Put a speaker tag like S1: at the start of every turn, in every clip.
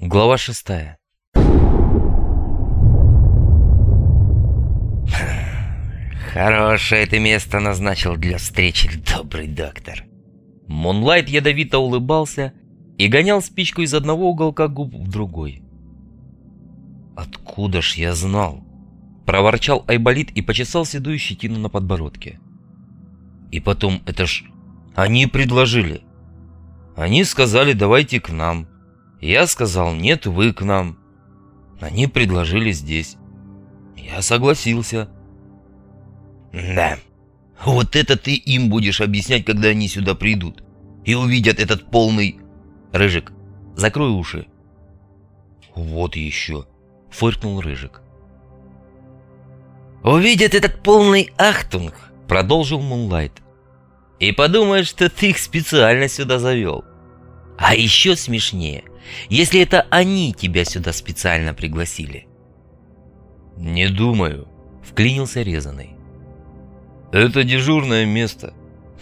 S1: Глава шестая.
S2: Хорошее ты место назначил для встречи, добрый доктор.
S1: Монлайт ядовито улыбался и гонял спичку из одного уголка губ в другой. «Откуда ж я знал?» Проворчал Айболит и почесал седую щетину на подбородке. «И потом, это ж они предложили. Они сказали, давайте к нам. Я сказал, нет, вы к нам. Они предложили здесь. Я согласился».
S2: Да, вот это ты им будешь объяснять, когда они сюда придут. И увидят этот полный...
S1: Рыжик, закрой уши.
S2: Вот еще,
S1: фыркнул Рыжик.
S2: Увидят этот полный ахтунг,
S1: продолжил Мунлайт. И подумают, что ты их специально сюда завел. А еще смешнее, если это они тебя сюда специально пригласили.
S2: Не думаю,
S1: вклинился резаный.
S2: Это дежурное место.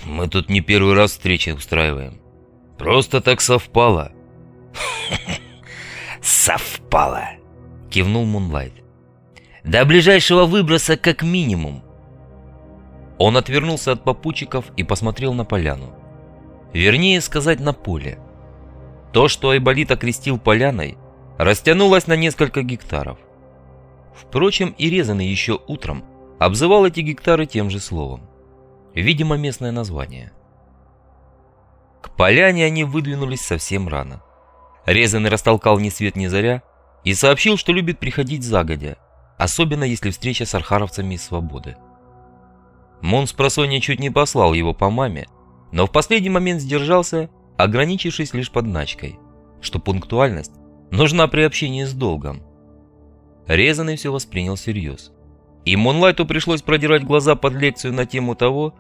S2: Мы тут не первый раз встречи устраиваем. Просто так совпало.
S1: Совпало, кивнул Мунлайт. До ближайшего выброса как минимум. Он отвернулся от попутчиков и посмотрел на поляну. Вернее сказать, на поле. То, что Айболит окрестил поляной, растянулось на несколько гектаров. Впрочем, и резанный еще утром обзывал эти гектары тем же словом. Видимо, местное название. К поляне они выдвинулись совсем рано. Резанный растолкал ни свет ни заря и сообщил, что любит приходить загодя, особенно если встреча с архаровцами из свободы. Мон с просонья чуть не послал его по маме, но в последний момент сдержался, ограничившись лишь подначкой, что пунктуальность нужна при общении с долгом. Резанный все воспринял всерьез. И Монлайту пришлось продирать глаза под лекцию на тему того,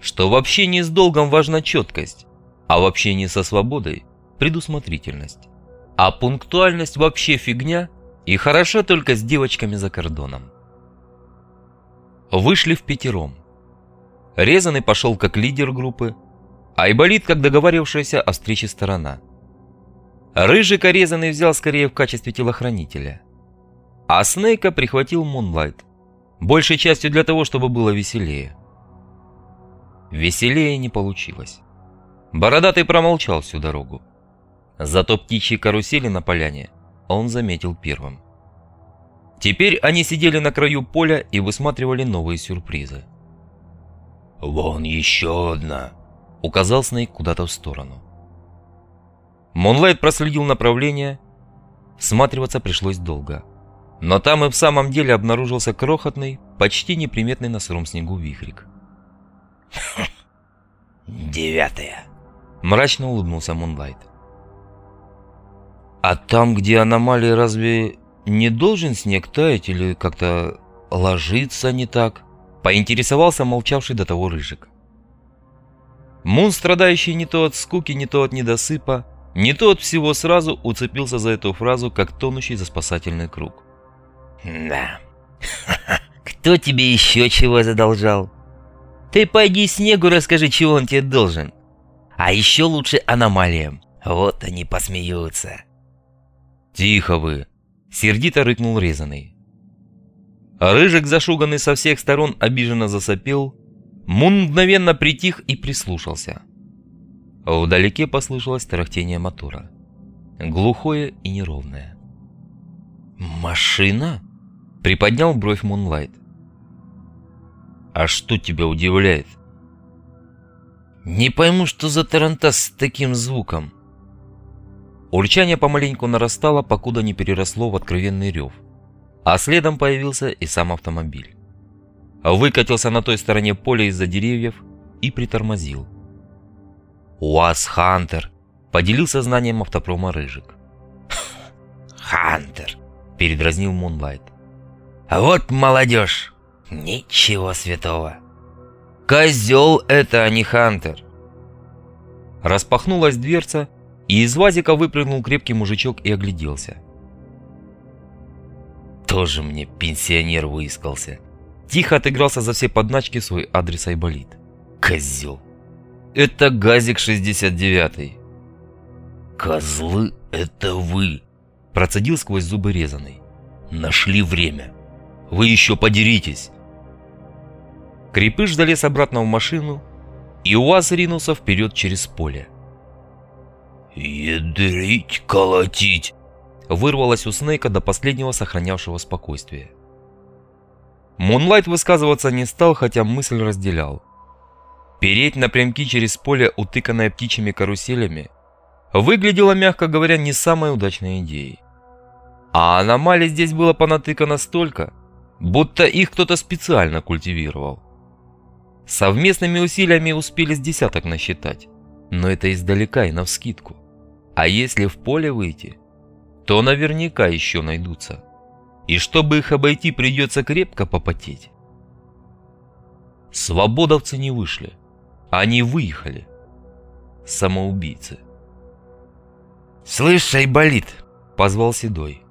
S1: что в общении с долгом важна четкость, а в общении со свободой – предусмотрительность. А пунктуальность вообще фигня и хороша только с девочками за кордоном. Вышли в пятером. Резанный пошел как лидер группы, Айболит как договаривавшаяся о встрече сторона. Рыжика резанный взял скорее в качестве телохранителя. А Снейка прихватил Мунлайт, большей частью для того, чтобы было веселее. Веселее не получилось. Бородатый промолчал всю дорогу. Зато птичьи карусели на поляне он заметил первым. Теперь они сидели на краю поля и высматривали новые сюрпризы.
S2: «Вон еще одна!»
S1: — указал Снейк куда-то в сторону. Монлайт проследил направление. Всматриваться пришлось долго. Но там и в самом деле обнаружился крохотный, почти неприметный на сыром снегу вихрик.
S2: «Девятая!»
S1: — мрачно улыбнулся Мунлайт. «А там, где аномалии, разве не должен снег таять или как-то ложиться не так?» — поинтересовался молчавший до того Рыжик. Мун, страдающий не то от скуки, не то от недосыпа, не то от всего сразу, уцепился за эту фразу, как тонущий за спасательный круг.
S2: Да.
S1: Кто тебе еще чего задолжал? Ты пойди снегу расскажи, чего он тебе должен. А еще лучше аномалиям. Вот они посмеются. Тихо вы, сердито рыкнул резаный. Рыжик, зашуганный со всех сторон, обиженно засопел. Мун мгновенно притих и прислушался. Вдалеке послышалось тарахтение мотора. Глухое и неровное. «Машина?» Приподнял бровь Мунлайт. «А что тебя удивляет?» «Не пойму, что за тарантас с таким звуком». Урчание помаленьку нарастало, покуда не переросло в откровенный рев. А следом появился и сам автомобиль. Выкатился на той стороне поля из-за деревьев и притормозил. «УАЗ Хантер!» — поделился знанием автопрома Рыжик.
S2: «Хантер!»
S1: — передразнил Мунлайт.
S2: Вот молодежь. Ничего святого.
S1: Козел это, а не Хантер. Распахнулась дверца, и из вазика выпрыгнул крепкий мужичок и огляделся. Тоже мне пенсионер выискался. Тихо отыгрался за все подначки свой адрес Айболит. Козел. Это Газик 69.
S2: Козлы это вы.
S1: Процедил сквозь зубы резаный.
S2: Нашли время. Вы еще подеритесь.
S1: Крепыш залез обратно в машину, и УАЗ ринулся вперед через поле.
S2: «Ядрить, колотить!»
S1: Вырвалось у Снейка до последнего сохранявшего спокойствие. Мунлайт высказываться не стал, хотя мысль разделял. Переть напрямки через поле, утыканное птичьими каруселями, выглядело, мягко говоря, не самой удачной идеей. А аномалий здесь было понатыкано столько, будто их кто-то специально культивировал. Совместными усилиями успели с десяток насчитать, но это издалека и навскидку. А если в поле выйти, то наверняка еще найдутся. И чтобы их обойти, придется крепко попотеть. Свободовцы не вышли. Они выехали. Самоубийцы.
S2: «Слышь, Айболит!»
S1: — позвал Седой.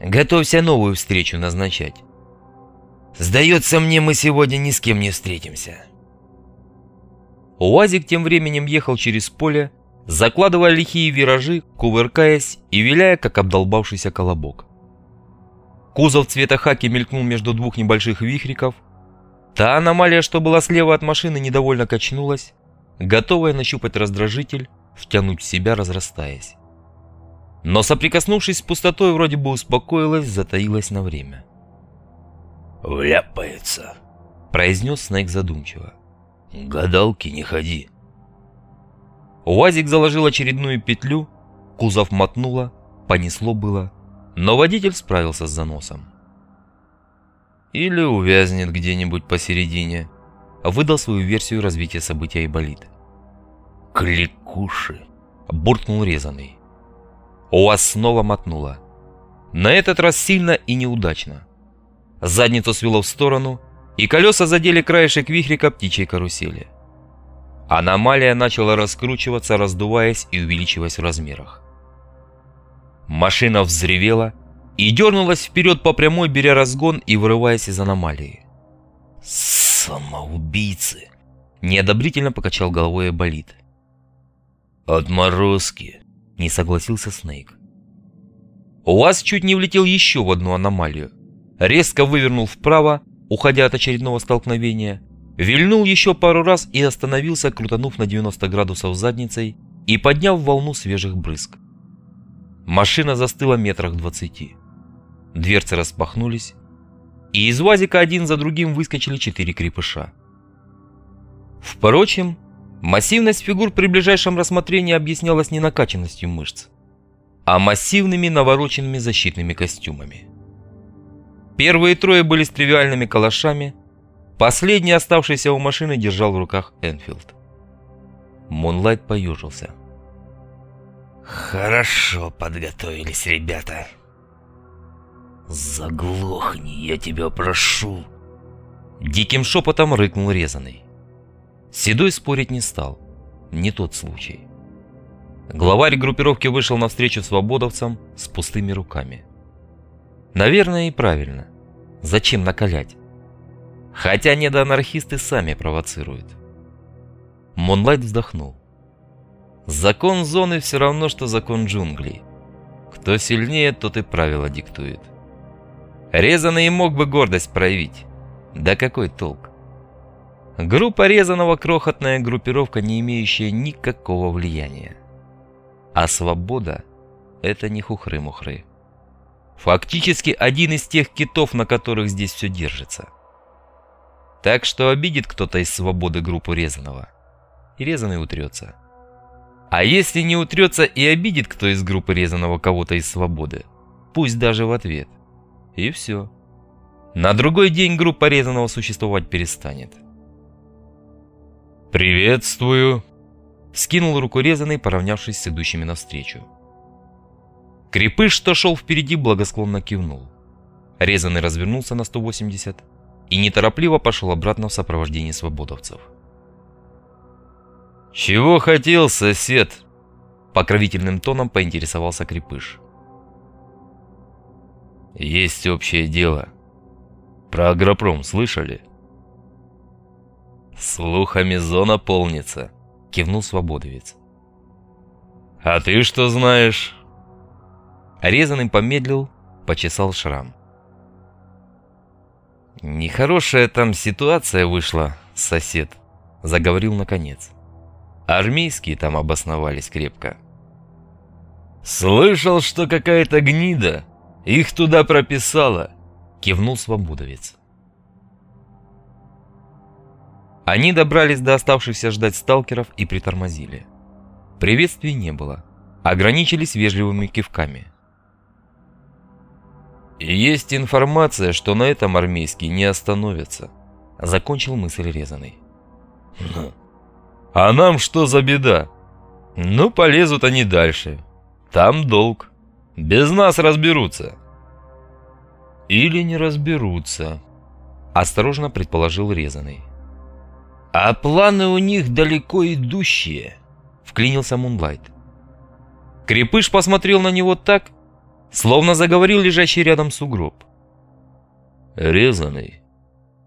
S2: «Готовься новую встречу назначать. Сдается мне, мы сегодня ни с кем не встретимся».
S1: УАЗик тем временем ехал через поле, закладывая лихие виражи, кувыркаясь и виляя, как обдолбавшийся колобок. Кузов цвета хаки мелькнул между двух небольших вихриков. Та аномалия, что была слева от машины, недовольно качнулась, готовая нащупать раздражитель, втянуть в себя, разрастаясь. Но соприкоснувшись с пустотой, вроде бы успокоилась, затаилась на время.
S2: «Вляпается», —
S1: произнес Снейк задумчиво.
S2: «Гадалки не ходи».
S1: УАЗик заложил очередную петлю, кузов мотнуло, понесло было, но водитель справился с заносом. Или увязнет где-нибудь посередине, выдал свою версию развития события Айболит.
S2: «Кликуши!»
S1: – буркнул резанный. УАЗ снова мотнуло. На этот раз сильно и неудачно. Задницу свело в сторону, и колеса задели краешек вихрика птичьей карусели. Аномалия начала раскручиваться, раздуваясь и увеличиваясь в размерах. Машина взревела и дернулась вперед по прямой, беря разгон и вырываясь из аномалии.
S2: «Самоубийцы!»
S1: – неодобрительно покачал головой Болит.
S2: «Отморозки!»
S1: – не согласился Снейк. УАЗ чуть не влетел еще в одну аномалию. Резко вывернул вправо, уходя от очередного столкновения, вильнул еще пару раз и остановился, крутанув на 90 градусов задницей и подняв волну свежих брызг. Машина застыла метрах двадцати. Дверцы распахнулись, и из УАЗика один за другим выскочили четыре крепыша. Впрочем, массивность фигур при ближайшем рассмотрении объяснялась не накачанностью мышц, а массивными навороченными защитными костюмами. Первые трое были с тривиальными калашами, последний, оставшийся у машины, держал в руках Энфилд. Мунлайт поежился.
S2: Хорошо подготовились ребята. Заглохни, я тебя прошу.
S1: Диким шепотом рыкнул резаный. Седой спорить не стал. Не тот случай. Главарь группировки вышел навстречу свободовцам с пустыми руками. Наверное, и правильно. Зачем накалять? Хотя недоанархисты сами провоцируют. Монлайт вздохнул. Закон зоны все равно, что закон джунглей. Кто сильнее, тот и правила диктует. Резанный мог бы гордость проявить. Да какой толк? Группа Резаного крохотная группировка, не имеющая никакого влияния. А свобода – это не хухры-мухры. Фактически один из тех китов, на которых здесь все держится. Так что обидит кто-то из свободы группу Резаного, и Резаный утрется. А если не утрется и обидит кто из группы резаного кого-то из свободы, пусть даже в ответ. И все. На другой день группа резаного существовать перестанет. «Приветствую!» Скинул руку резаный, поравнявшись с идущими навстречу. Крепыш, что шел впереди, благосклонно кивнул. Резаный развернулся на 180 и неторопливо пошел обратно в сопровождении свободовцев. «Чего хотел, сосед?» Покровительным тоном поинтересовался Крепыш. «Есть общее дело. Про агропром слышали?» «Слухами зона полнится», — кивнул свободовец. «А ты что знаешь?» Резаный помедлил, почесал шрам. «Нехорошая там ситуация вышла, сосед», — заговорил наконец. «Армейские там обосновались крепко». «Слышал, что какая-то гнида их туда прописала», — кивнул свободовец. Они добрались до оставшихся ждать сталкеров и притормозили. Приветствий не было, ограничились вежливыми кивками. «Есть информация, что на этом армейские не остановятся», — закончил мысль резаный. «Ну, «А нам что за беда? Ну, полезут они дальше. Там долг. Без нас разберутся». «Или не разберутся», — осторожно предположил резаный. «А планы у них далеко идущие», — вклинился Мунлайт. Крепыш посмотрел на него так, словно заговорил лежащий рядом сугроб. «Резаный?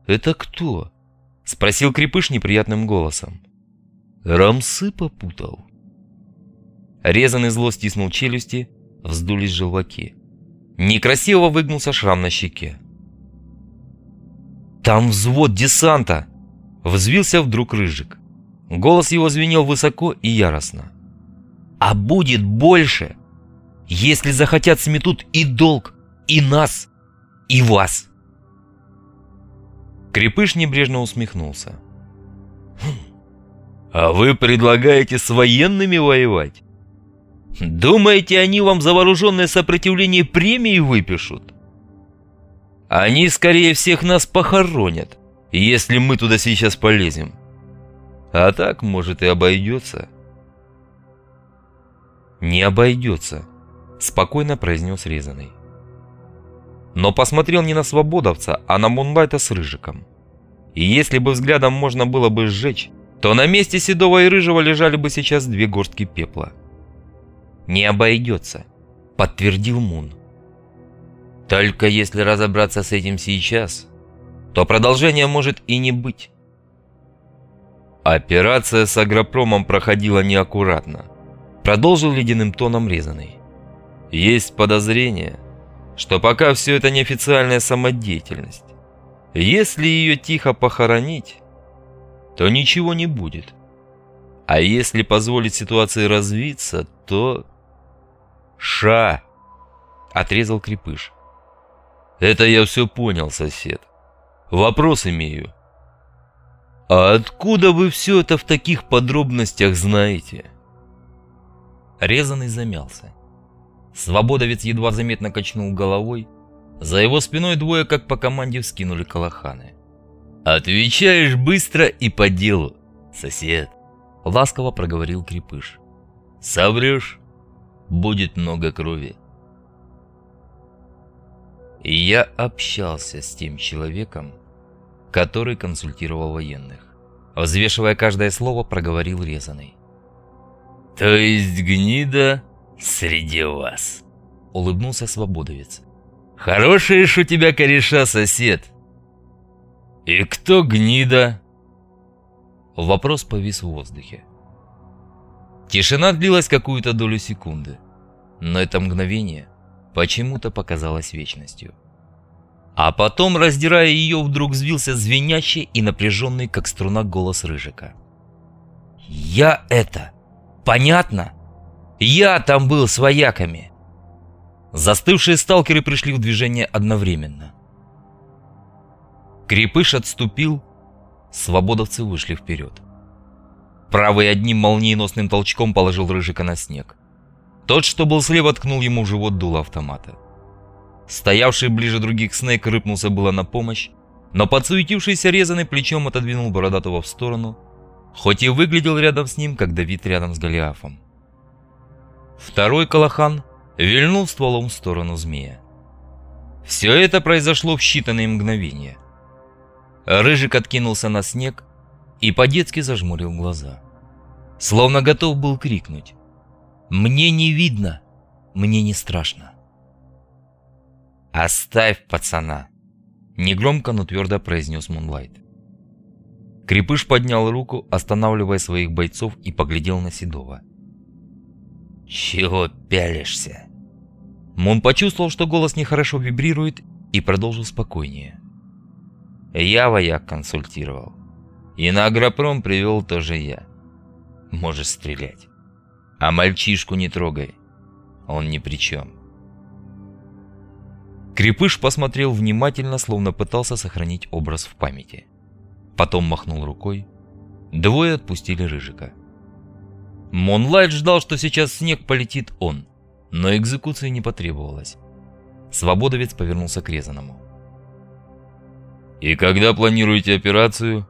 S1: Это кто?» — спросил Крепыш неприятным голосом. «Рамсы попутал?» Резанный зло стиснул челюсти, вздулись желваки. Некрасиво выгнулся шрам на щеке. «Там взвод десанта!» Взвился вдруг Рыжик. Голос его звенел высоко и яростно. «А будет больше, если захотят сметут и долг, и нас, и вас!» Крепыш небрежно усмехнулся. «Хм, «А вы предлагаете с военными воевать? Думаете, они вам за вооруженное сопротивление премии выпишут? Они скорее всех нас похоронят, если мы туда сейчас полезем. А так, может, и обойдется. Не обойдется, спокойно произнес резаный. Но посмотрел не на свободовца, а на Мунлайта с Рыжиком. И если бы взглядом можно было бы сжечь, то на месте Седого и Рыжего лежали бы сейчас две горстки пепла. «Не обойдется», — подтвердил Мун. «Только если разобраться с этим сейчас, то продолжения может и не быть. Операция с агропромом проходила неаккуратно. Продолжил ледяным тоном резаный. Есть подозрение, что пока все это неофициальная самодеятельность. Если ее тихо похоронить, то ничего не будет. А если позволить ситуации развиться, то... Ша! Отрезал крепыш. Это я все понял, сосед. Вопрос имею. А откуда вы все это в таких подробностях знаете? Резанный замялся. Свободовец едва заметно качнул головой. За его спиной двое, как по команде, вскинули калаханы. «Отвечаешь быстро и по делу, сосед», — ласково проговорил Крепыш. «Соврешь, будет много крови». Я общался с тем человеком, который консультировал военных. Взвешивая каждое слово, проговорил резаный. «То есть гнида среди вас?» Улыбнулся свободовец. «Хорошие ж у тебя кореша, сосед!» «И кто гнида?» Вопрос повис в воздухе. Тишина длилась какую-то долю секунды, но это мгновение почему-то показалось вечностью. А потом, раздирая ее, вдруг взвился звенящий и напряженный, как струна, голос Рыжика. «Я это! Понятно? Я там был с вояками!» Застывшие сталкеры пришли в движение одновременно. Крепыш отступил, свободовцы вышли вперед. Правый одним молниеносным толчком положил Рыжика на снег. Тот, что был слева, ткнул ему в живот дуло автомата. Стоявший ближе других Снейк рыпнулся было на помощь, но подсуетившийся резаный плечом отодвинул Бородатого в сторону, хоть и выглядел рядом с ним, как Давид рядом с Голиафом. Второй Калахан вильнул стволом в сторону змея. Все это произошло в считанные мгновения. Рыжик откинулся на снег и по-детски зажмурил глаза. Словно готов был крикнуть. «Мне не видно! Мне не страшно!» «Оставь пацана!» Негромко, но твердо произнес Мунлайт. Крепыш поднял руку, останавливая своих бойцов и поглядел на Седова. «Чего пялишься? Мун почувствовал, что голос нехорошо вибрирует, и продолжил спокойнее. «Я вояк консультировал. И на агропром привел тоже я. Можешь стрелять. А мальчишку не трогай. Он ни при чем». Крепыш посмотрел внимательно, словно пытался сохранить образ в памяти. Потом махнул рукой. Двое отпустили Рыжика. Монлайт ждал, что сейчас снег полетит он, но экзекуции не потребовалось. Свободовец повернулся к резаному. «И когда планируете операцию?»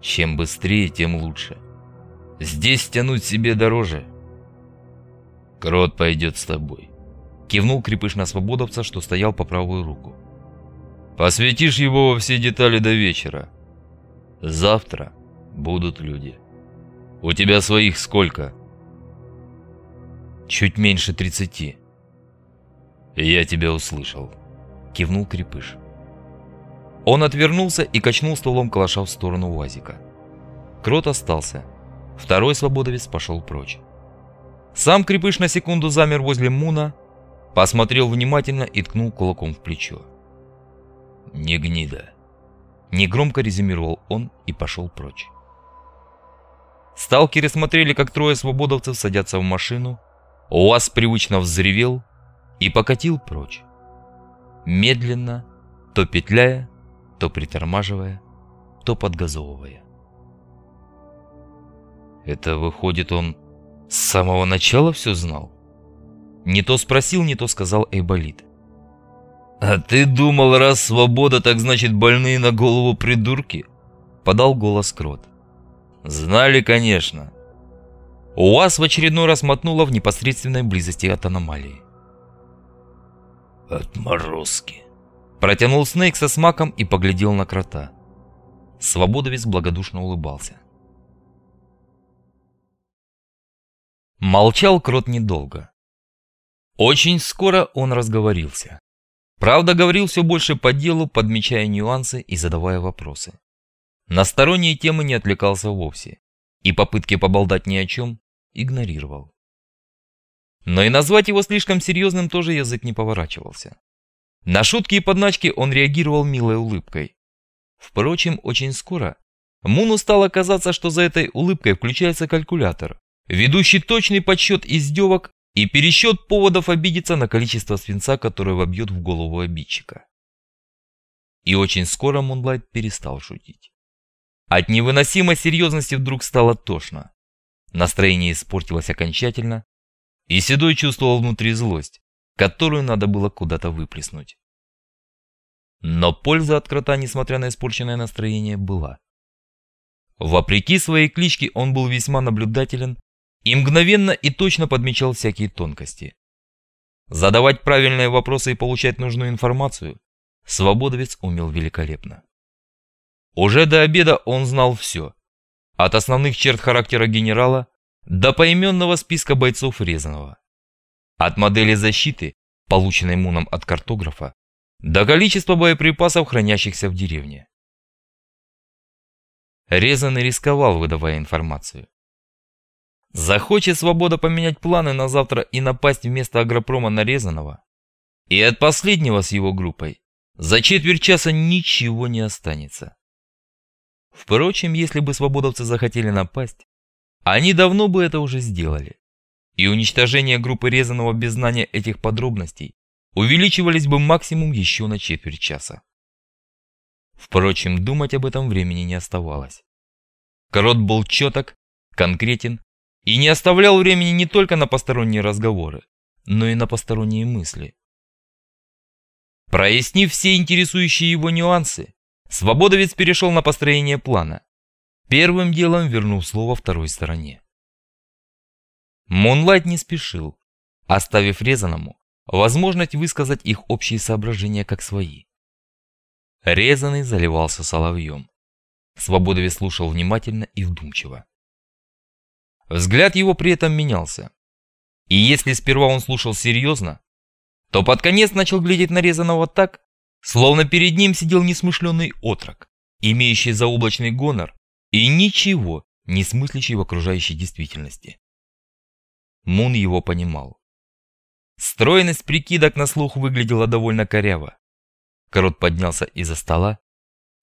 S1: «Чем быстрее, тем лучше. Здесь тянуть себе дороже». «Крот пойдет с тобой. Кивнул крепыш на свободовца, что стоял по правую руку. «Посвятишь его во все детали до вечера. Завтра будут люди. У тебя своих сколько?» «Чуть меньше тридцати». «Я тебя услышал», — кивнул крепыш. Он отвернулся и качнул стволом калаша в сторону УАЗика. Крот остался. Второй свободовец пошел прочь. Сам крепыш на секунду замер возле Муна, Посмотрел внимательно и ткнул кулаком в плечо. «Не гнида!» Негромко резюмировал он и пошел прочь. Сталкеры смотрели, как трое свободовцев садятся в машину. УАЗ привычно взревел и покатил прочь. Медленно, то петляя, то притормаживая, то подгазовывая. Это выходит, он с самого начала все знал? Не то спросил, не то сказал Эйболит. «А ты думал, раз свобода, так значит больные на голову придурки?» Подал голос Крот. «Знали, конечно». УАЗ в очередной раз мотнула в непосредственной близости от аномалии.
S2: «Отморозки!»
S1: Протянул Снейк со смаком и поглядел на крота. Свободовец благодушно улыбался. Молчал крот недолго. Очень скоро он разговорился. Правда, говорил все больше по делу, подмечая нюансы и задавая вопросы. На сторонние темы не отвлекался вовсе, и попытки поболтать ни о чем игнорировал. Но и назвать его слишком серьезным тоже язык не поворачивался. На шутки и подначки он реагировал милой улыбкой. Впрочем, очень скоро Муну стало казаться, что за этой улыбкой включается калькулятор, ведущий точный подсчет издевок и пересчет поводов обидеться на количество свинца, которое вобьет в голову обидчика. И очень скоро Мунлайт перестал шутить. От невыносимой серьезности вдруг стало тошно. Настроение испортилось окончательно, и Седой чувствовал внутри злость, которую надо было куда-то выплеснуть. Но польза от крота, несмотря на испорченное настроение, была. Вопреки своей кличке он был весьма наблюдателен и мгновенно и точно подмечал всякие тонкости. Задавать правильные вопросы и получать нужную информацию Свободовец умел великолепно. Уже до обеда он знал все. От основных черт характера генерала до поименного списка бойцов Резаного. От модели защиты, полученной Муном от картографа, до количества боеприпасов, хранящихся в деревне. Резанный рисковал, выдавая информацию. Захочет свобода поменять планы на завтра и напасть вместо агропрома нарезанного. И от последнего с его группой за четверть часа ничего не останется. Впрочем, если бы свободовцы захотели напасть, они давно бы это уже сделали. И уничтожение группы резаного без знания этих подробностей увеличивались бы максимум еще на четверть часа. Впрочем, думать об этом времени не оставалось. Корот был четок, конкретен и не оставлял времени не только на посторонние разговоры, но и на посторонние мысли. Прояснив все интересующие его нюансы, Свободовец перешел на построение плана, первым делом вернув слово второй стороне. Монлайт не спешил, оставив резаному возможность высказать их общие соображения как свои. Резанный заливался соловьем. Свободовец слушал внимательно и вдумчиво. Взгляд его при этом менялся. И если сперва он слушал серьезно, то под конец начал глядеть нарезанного так, словно перед ним сидел несмышленный отрок, имеющий заоблачный гонор и ничего не смыслящий в окружающей действительности. Мун его понимал. Стройность прикидок на слух выглядела довольно коряво. Крот поднялся из-за стола,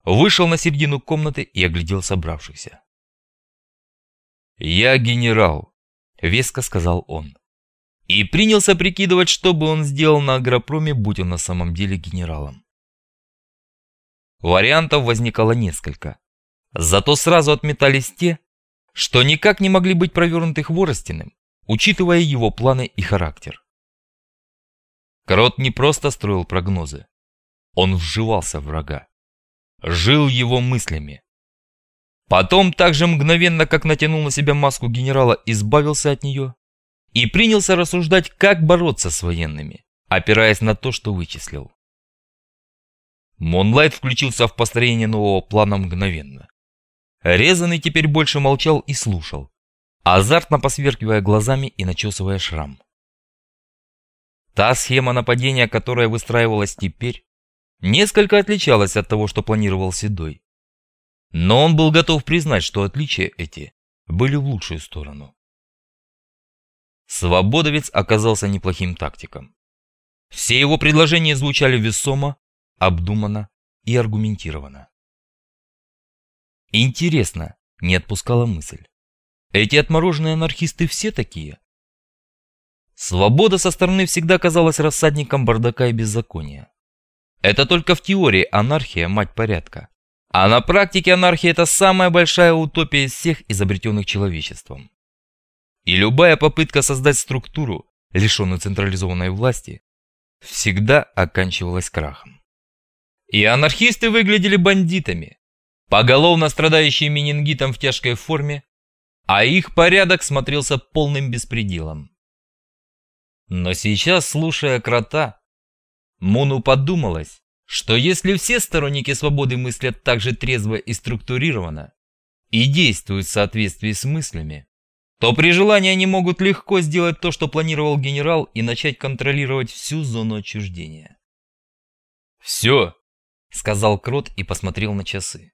S1: вышел на середину комнаты и оглядел собравшихся. «Я генерал», — веско сказал он. И принялся прикидывать, что бы он сделал на агропроме, будь он на самом деле генералом. Вариантов возникало несколько. Зато сразу отметались те, что никак не могли быть провернуты Хворостиным, учитывая его планы и характер. Крот не просто строил прогнозы. Он вживался в врага. Жил его мыслями. Потом так же мгновенно, как натянул на себя маску генерала, избавился от нее и принялся рассуждать, как бороться с военными, опираясь на то, что вычислил. Монлайт включился в построение нового плана мгновенно. Резанный теперь больше молчал и слушал, азартно посверкивая глазами и начесывая шрам. Та схема нападения, которая выстраивалась теперь, несколько отличалась от того, что планировал Седой. Но он был готов признать, что отличия эти были в лучшую сторону. Свободовец оказался неплохим тактиком. Все его предложения звучали весомо, обдуманно и аргументированно. Интересно, не отпускала мысль. Эти отмороженные анархисты все такие? Свобода со стороны всегда казалась рассадником бардака и беззакония. Это только в теории анархия – мать порядка. А на практике анархия – это самая большая утопия из всех изобретенных человечеством. И любая попытка создать структуру, лишенную централизованной власти, всегда оканчивалась крахом. И анархисты выглядели бандитами, поголовно страдающие менингитом в тяжкой форме, а их порядок смотрелся полным беспределом. Но сейчас, слушая крота, Муну подумалось, что если все сторонники свободы мыслят так же трезво и структурированно и действуют в соответствии с мыслями, то при желании они могут легко сделать то, что планировал генерал, и начать контролировать всю зону отчуждения. «Все», — сказал Крот и посмотрел на часы.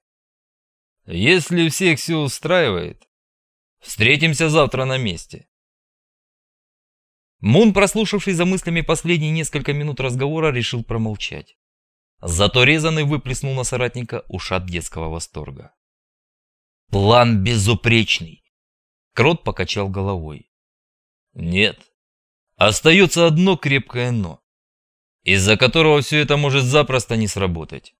S1: «Если всех все устраивает, встретимся завтра на месте». Мун, прослушавший за мыслями последние несколько минут разговора, решил промолчать. Зато резанный выплеснул на соратника ушат детского восторга. «План безупречный!» Крот покачал головой. «Нет, остается одно крепкое «но», из-за которого все это может запросто не сработать».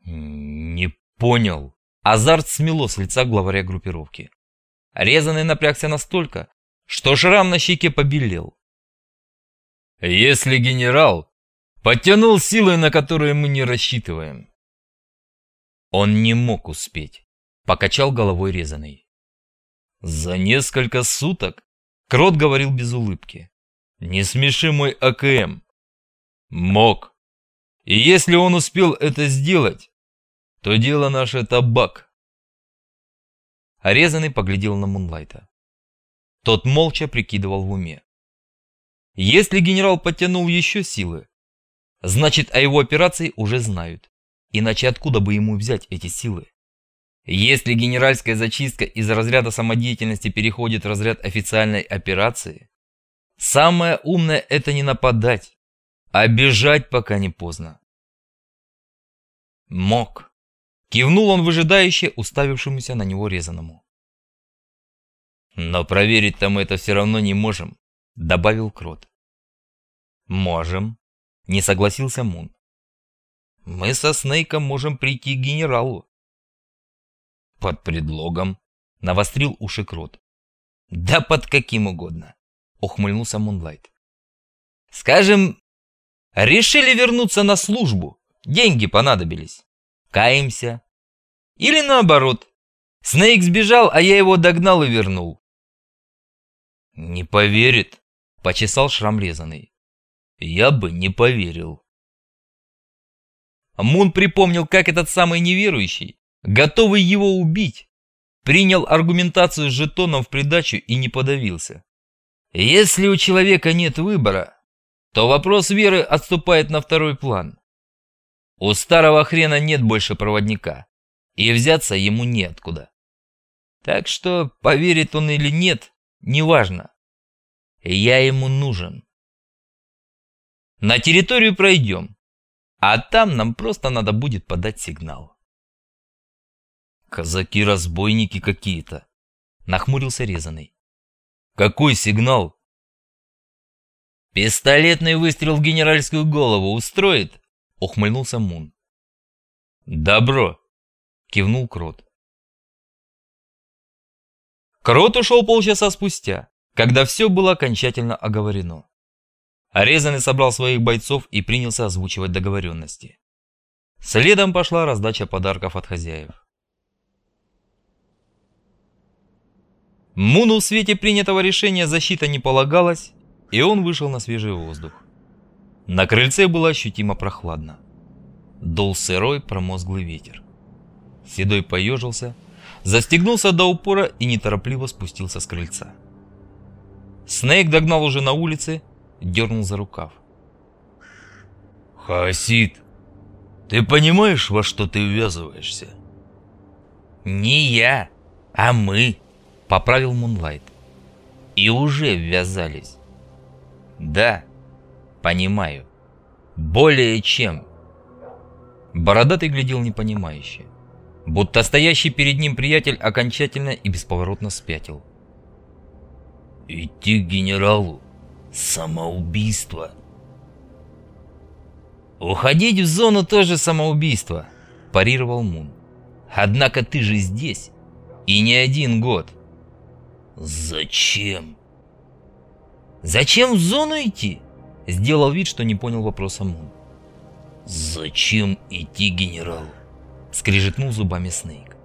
S1: «Не понял». Азарт смело с лица главаря группировки. Резанный напрягся настолько, что шрам на щеке побелел. «Если генерал подтянул силы, на которые мы не рассчитываем». Он не мог успеть, покачал головой резаный. «За несколько суток?» Крот говорил без улыбки. «Не смеши мой АКМ». «Мог. И если он успел это сделать, то дело наше табак». Резанный поглядел на Мунлайта. Тот молча прикидывал в уме. Если генерал подтянул еще силы, значит о его операции уже знают. Иначе откуда бы ему взять эти силы? Если генеральская зачистка из разряда самодеятельности переходит в разряд официальной операции, самое умное это не нападать, а бежать пока не поздно. Мог. Кивнул он выжидающе, уставившемуся на него резаному. «Но проверить-то мы это все равно не можем», — добавил Крот. «Можем», — не согласился Мун. «Мы со Снейком можем прийти к генералу». «Под предлогом», — навострил уши Крот. «Да под каким угодно», — ухмыльнулся Мунлайт. «Скажем, решили вернуться на службу, деньги понадобились. Каемся. Или наоборот, Снейк сбежал, а я его догнал и вернул. «Не поверит», — почесал шрам резаный. «Я бы не поверил». Мун припомнил, как этот самый неверующий, готовый его убить, принял аргументацию с жетоном в придачу и не подавился. Если у человека нет выбора, то вопрос веры отступает на второй план. У старого хрена нет больше проводника, и взяться ему неоткуда. Так что, поверит он или нет, Неважно. Я ему нужен. На территорию пройдем, а там нам просто надо будет подать сигнал.
S2: Казаки-разбойники какие-то,
S1: нахмурился резаный.
S2: Какой сигнал?
S1: Пистолетный выстрел в генеральскую голову устроит? Ухмыльнулся Мун.
S2: Добро,
S1: кивнул Крот. Крот ушел полчаса спустя, когда все было окончательно оговорено. Резанный собрал своих бойцов и принялся озвучивать договоренности. Следом пошла раздача подарков от хозяев. Муну в свете принятого решения защита не полагалась, и он вышел на свежий воздух. На крыльце было ощутимо прохладно. Дул сырой промозглый ветер. Седой поежился, застегнулся до упора и неторопливо спустился с крыльца. Снейк догнал уже на улице, дернул за рукав.
S2: «Хасид, ты понимаешь, во что ты ввязываешься?»
S1: «Не я, а мы», — поправил Мунлайт. «И уже ввязались». «Да, понимаю. Более чем». Бородатый глядел непонимающе будто стоящий перед ним приятель окончательно и бесповоротно спятил.
S2: «Идти к генералу — самоубийство».
S1: «Уходить в зону тоже самоубийство», – парировал Мун. «Однако ты же здесь, и не один год».
S2: «Зачем?»
S1: «Зачем в зону идти?» – сделал вид, что не понял вопроса Мун.
S2: «Зачем идти генералу?»
S1: — скрижетнул зубами Снейк.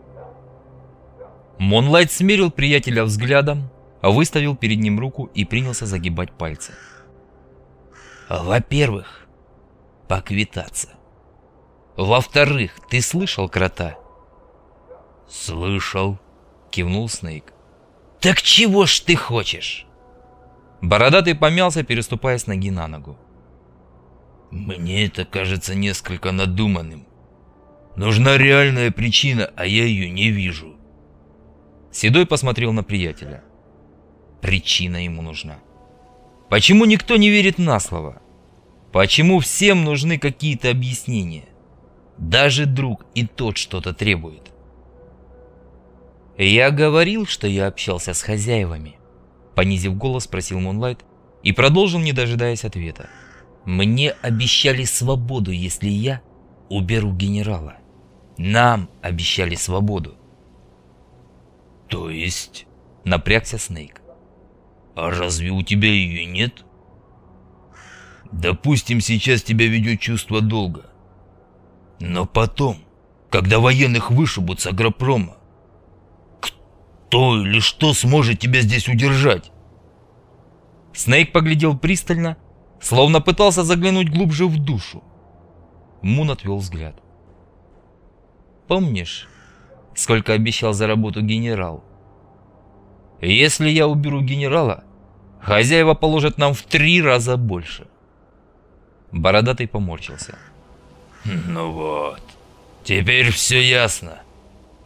S1: Монлайт смерил приятеля взглядом, выставил перед ним руку и принялся загибать пальцы. «Во-первых, поквитаться. Во-вторых, ты слышал крота?»
S2: «Слышал», — кивнул Снейк.
S1: «Так чего ж ты хочешь?» Бородатый помялся, переступая с ноги на ногу.
S2: «Мне это кажется несколько надуманным. Нужна реальная причина, а я ее не вижу.
S1: Седой посмотрел на приятеля. Причина ему нужна. Почему никто не верит на слово? Почему всем нужны какие-то объяснения? Даже друг и тот что-то требует. «Я говорил, что я общался с хозяевами», — понизив голос, спросил Мунлайт и продолжил, не дожидаясь ответа. «Мне обещали свободу, если я уберу генерала. Нам обещали свободу.
S2: То есть?
S1: Напрягся Снейк.
S2: А разве у тебя ее нет? Допустим, сейчас тебя ведет чувство долга. Но потом, когда военных вышибут с агропрома, кто или что сможет тебя здесь удержать?
S1: Снейк поглядел пристально, словно пытался заглянуть глубже в душу. Мун отвел взгляд. Помнишь, сколько обещал за работу генерал? Если я уберу генерала, хозяева положат нам в три раза больше. Бородатый поморщился.
S2: Ну вот, теперь все ясно.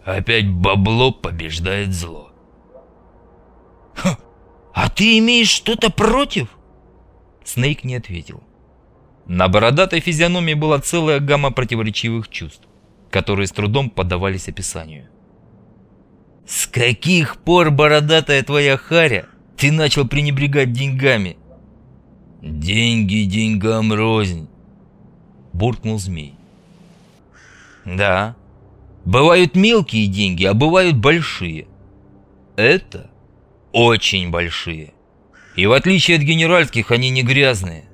S2: Опять бабло побеждает зло.
S1: А ты имеешь что-то против? Снейк не ответил. На бородатой физиономии была целая гамма противоречивых чувств которые с трудом поддавались описанию. «С каких пор, бородатая твоя харя, ты начал пренебрегать деньгами?»
S2: «Деньги деньгам рознь», —
S1: буркнул змей. «Да, бывают мелкие деньги, а бывают большие. Это очень большие. И в отличие от генеральских, они не грязные».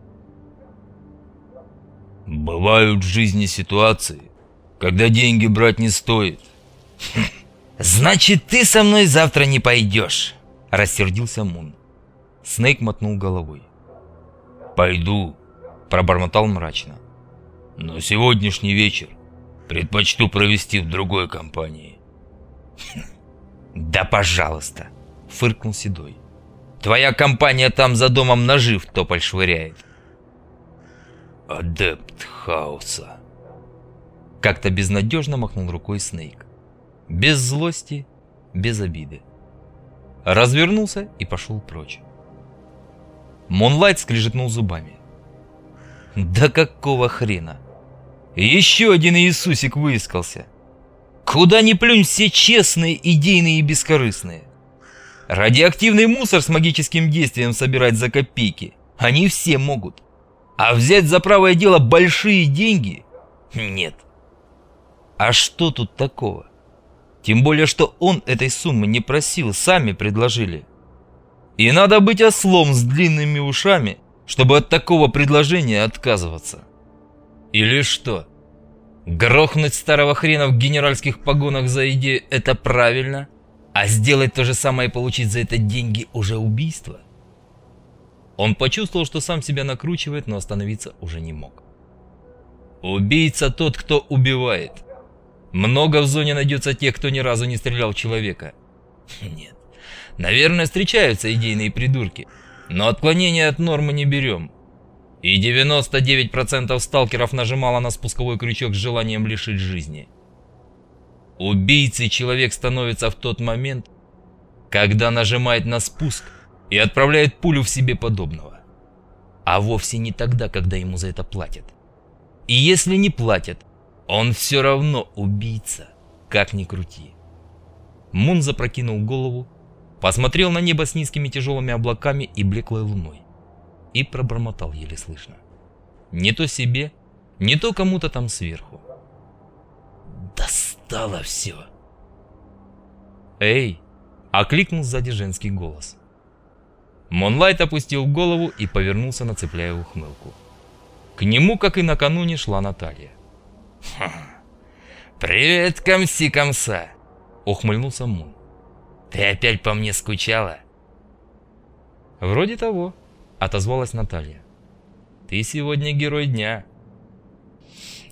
S2: «Бывают в жизни ситуации, когда деньги брать не стоит.
S1: «Значит, ты со мной завтра не пойдешь», — рассердился Мун. Снейк мотнул головой.
S2: «Пойду», — пробормотал мрачно. «Но сегодняшний вечер предпочту провести в другой компании».
S1: «Да пожалуйста», — фыркнул Седой. «Твоя компания там за домом нажив тополь швыряет».
S2: «Адепт хаоса»,
S1: как-то безнадежно махнул рукой Снейк. Без злости, без обиды. Развернулся и пошел прочь. Монлайт скрежетнул зубами. Да какого хрена? Еще один Иисусик выискался. Куда ни плюнь, все честные, идейные и бескорыстные. Радиоактивный мусор с магическим действием собирать за копейки. Они все могут. А взять за правое дело большие деньги? Нет. А что тут такого? Тем более, что он этой суммы не просил, сами предложили. И надо быть ослом с длинными ушами, чтобы от такого предложения отказываться. Или что? Грохнуть старого хрена в генеральских погонах за идею – это правильно, а сделать то же самое и получить за это деньги – уже убийство? Он почувствовал, что сам себя накручивает, но остановиться уже не мог. Убийца тот, кто убивает. Много в зоне найдется тех, кто ни разу не стрелял человека. Нет. Наверное, встречаются идейные придурки, но отклонения от нормы не берем. И 99% сталкеров нажимало на спусковой крючок с желанием лишить жизни. Убийцей человек становится в тот момент, когда нажимает на спуск и отправляет пулю в себе подобного. А вовсе не тогда, когда ему за это платят. И если не платят, он все равно убийца, как ни крути. Мун запрокинул голову, посмотрел на небо с низкими тяжелыми облаками и блеклой луной и пробормотал еле слышно. Не то себе, не то кому-то там сверху. Достало все. «Эй!» — окликнул сзади женский голос. Монлайт опустил голову и повернулся, нацепляя ухмылку. К нему, как и накануне, шла Наталья. «Ха, «Привет, комси-комса!» — ухмыльнулся Мун. «Ты опять по мне скучала?» «Вроде того», отозвалась Наталья. «Ты сегодня герой дня».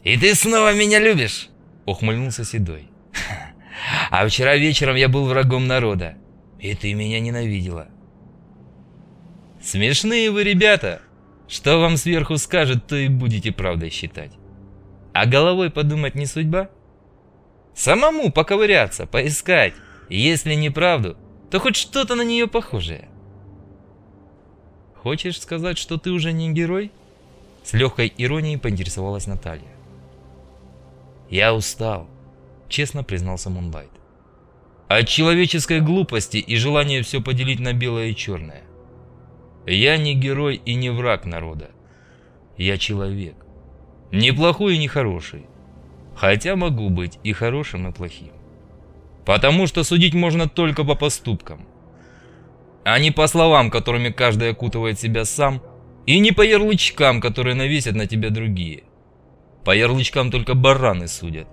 S1: «И ты снова меня любишь?» — ухмыльнулся Седой. «А вчера вечером я был врагом народа, и ты меня ненавидела». «Смешные вы ребята! Что вам сверху скажет, то и будете правдой считать. А головой подумать не судьба? Самому поковыряться, поискать, если не правду, то хоть что-то на нее похожее. «Хочешь сказать, что ты уже не герой?» С легкой иронией поинтересовалась Наталья. «Я устал», — честно признался Мунлайт. «От человеческой глупости и желания все поделить на белое и черное. Я не герой и не враг народа. Я человек. Не плохой и не хороший. Хотя могу быть и хорошим, и плохим. Потому что судить можно только по поступкам а не по словам, которыми каждый окутывает себя сам, и не по ярлычкам, которые навесят на тебя другие. По ярлычкам только бараны судят.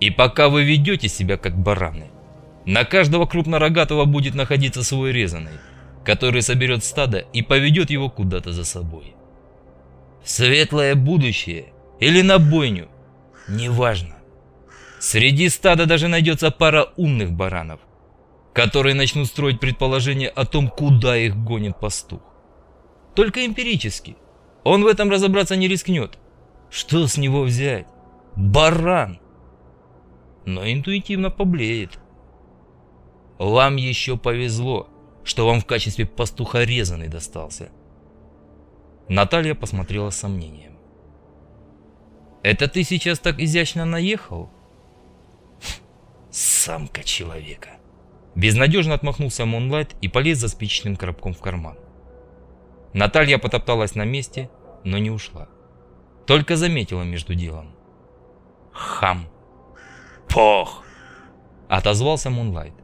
S1: И пока вы ведете себя как бараны, на каждого крупнорогатого будет находиться свой резаный, который соберет стадо и поведет его куда-то за собой. Светлое будущее или на бойню, неважно. Среди стада даже найдется пара умных баранов, которые начнут строить предположения о том, куда их гонит пастух. Только эмпирически. Он в этом разобраться не рискнет. Что с него взять? Баран! Но интуитивно поблеет. Вам еще повезло, что вам в качестве пастуха резаный достался. Наталья посмотрела с сомнением. «Это ты сейчас так изящно наехал?» «Самка человека!» Безнадежно отмахнулся Монлайт и полез за спичечным коробком в карман. Наталья потопталась на месте, но не ушла. Только заметила между делом. «Хам!» «Пох!» — отозвался Мунлайт.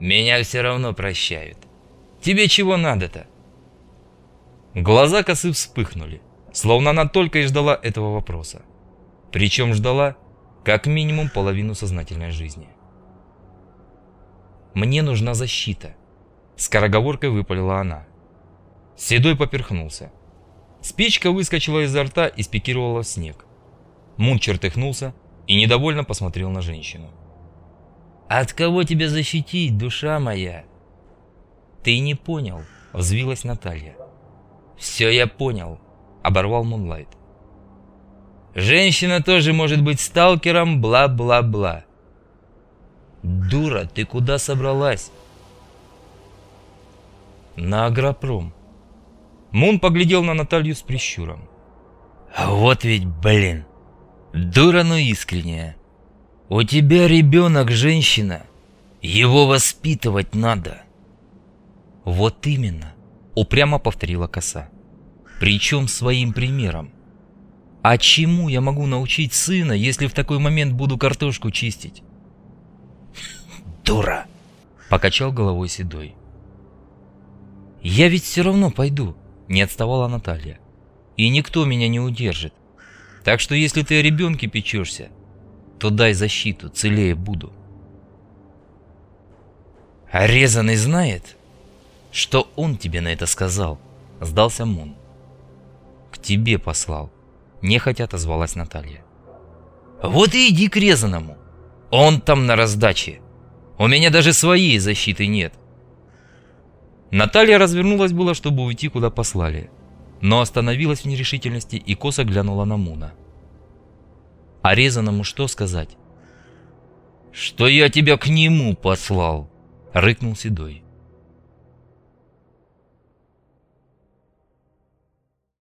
S1: «Меня все равно прощают. Тебе чего надо-то?» Глаза косы вспыхнули, словно она только и ждала этого вопроса. Причем ждала как минимум половину сознательной жизни. Мне нужна защита. Скороговоркой выпалила она. Седой поперхнулся. Спичка выскочила изо рта и спикировала в снег. Мун чертыхнулся и недовольно посмотрел на женщину. «От кого тебя защитить, душа моя?» «Ты не понял», — взвилась Наталья. «Все я понял», — оборвал Мунлайт. «Женщина тоже может быть сталкером, бла-бла-бла. «Дура, ты куда собралась?» «На агропром». Мун поглядел на Наталью с прищуром.
S2: Вот ведь, блин, дура, но искренняя. У тебя ребенок, женщина. Его воспитывать надо.
S1: Вот именно, упрямо повторила коса. Причем своим примером. А чему я могу научить сына, если в такой момент буду картошку чистить?
S2: Дура,
S1: покачал головой Седой. Я ведь все равно пойду, не отставала Наталья. И никто меня не удержит. Так что если ты о ребенке печешься, то дай защиту, целее буду. А резанный знает, что он тебе на это сказал, сдался Мун. К тебе послал, нехотя отозвалась Наталья. Вот и иди к резаному. Он там на раздаче. У меня даже своей защиты нет. Наталья развернулась было, чтобы уйти, куда послали, но остановилась в нерешительности и косо глянула на Муна. А резаному что сказать?
S2: «Что я тебя к нему послал?»
S1: — рыкнул Седой.